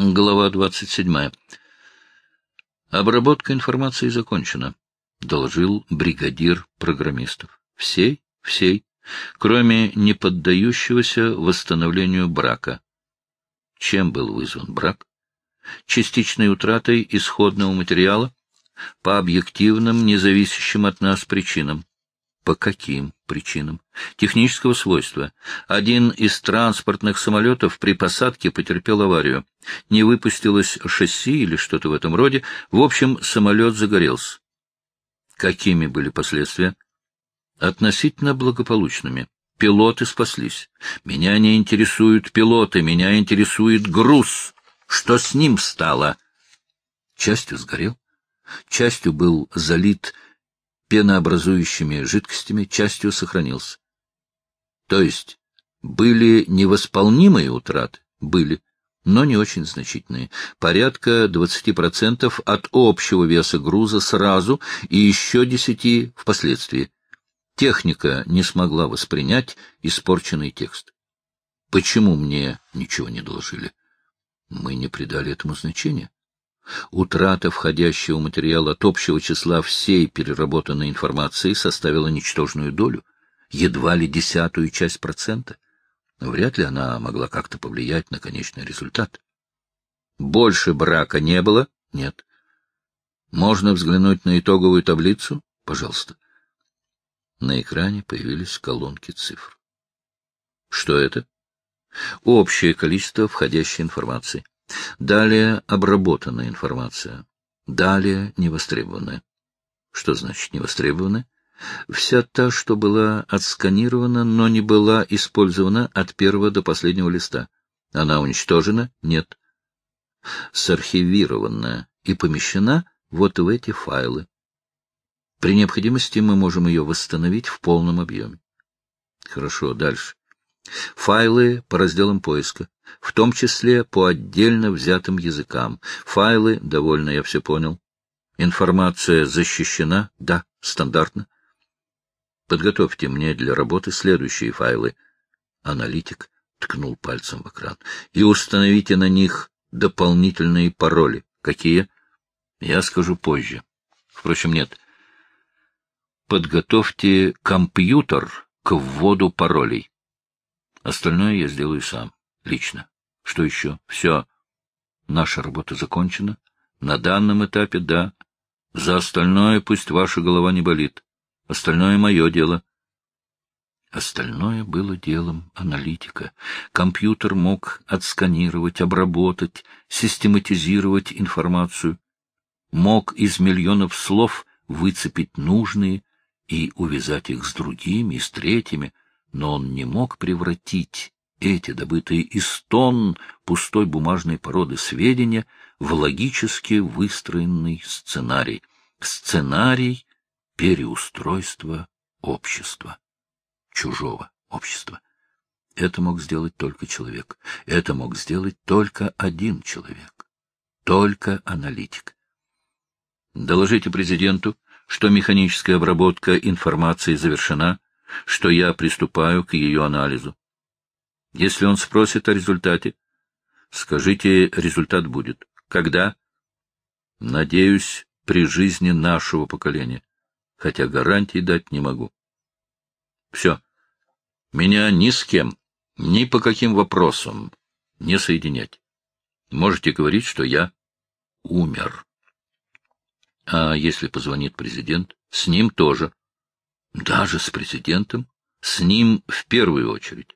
Глава 27. Обработка информации закончена, — доложил бригадир программистов. Всей, всей, кроме неподдающегося восстановлению брака. Чем был вызван брак? Частичной утратой исходного материала по объективным, независящим от нас причинам. По каким причинам? Технического свойства. Один из транспортных самолетов при посадке потерпел аварию. Не выпустилось шасси или что-то в этом роде. В общем, самолет загорелся. Какими были последствия? Относительно благополучными. Пилоты спаслись. Меня не интересуют пилоты, меня интересует груз. Что с ним стало? Частью сгорел, частью был залит пенообразующими жидкостями, частью сохранился. То есть были невосполнимые утраты? Были, но не очень значительные. Порядка 20% от общего веса груза сразу и еще 10% впоследствии. Техника не смогла воспринять испорченный текст. Почему мне ничего не доложили? Мы не придали этому значения. Утрата входящего материала от общего числа всей переработанной информации составила ничтожную долю, едва ли десятую часть процента. Вряд ли она могла как-то повлиять на конечный результат. Больше брака не было? Нет. Можно взглянуть на итоговую таблицу? Пожалуйста. На экране появились колонки цифр. Что это? Общее количество входящей информации. Далее обработанная информация. Далее невостребованная. Что значит невостребованная? Вся та, что была отсканирована, но не была использована от первого до последнего листа. Она уничтожена? Нет. Сархивированная и помещена вот в эти файлы. При необходимости мы можем ее восстановить в полном объеме. Хорошо, дальше. Файлы по разделам поиска, в том числе по отдельно взятым языкам. Файлы, довольно, я все понял. Информация защищена? Да, стандартно. Подготовьте мне для работы следующие файлы. Аналитик ткнул пальцем в экран. И установите на них дополнительные пароли. Какие? Я скажу позже. Впрочем, нет. Подготовьте компьютер к вводу паролей. Остальное я сделаю сам, лично. Что еще? Все. Наша работа закончена. На данном этапе — да. За остальное пусть ваша голова не болит. Остальное — мое дело. Остальное было делом аналитика. Компьютер мог отсканировать, обработать, систематизировать информацию. Мог из миллионов слов выцепить нужные и увязать их с другими с третьими — но он не мог превратить эти добытые из тонн пустой бумажной породы сведения в логически выстроенный сценарий. Сценарий переустройства общества, чужого общества. Это мог сделать только человек. Это мог сделать только один человек. Только аналитик. Доложите президенту, что механическая обработка информации завершена, что я приступаю к ее анализу. Если он спросит о результате, скажите, результат будет. Когда? Надеюсь, при жизни нашего поколения, хотя гарантий дать не могу. Все. Меня ни с кем, ни по каким вопросам не соединять. Можете говорить, что я умер. А если позвонит президент, с ним тоже. Даже с президентом? С ним в первую очередь.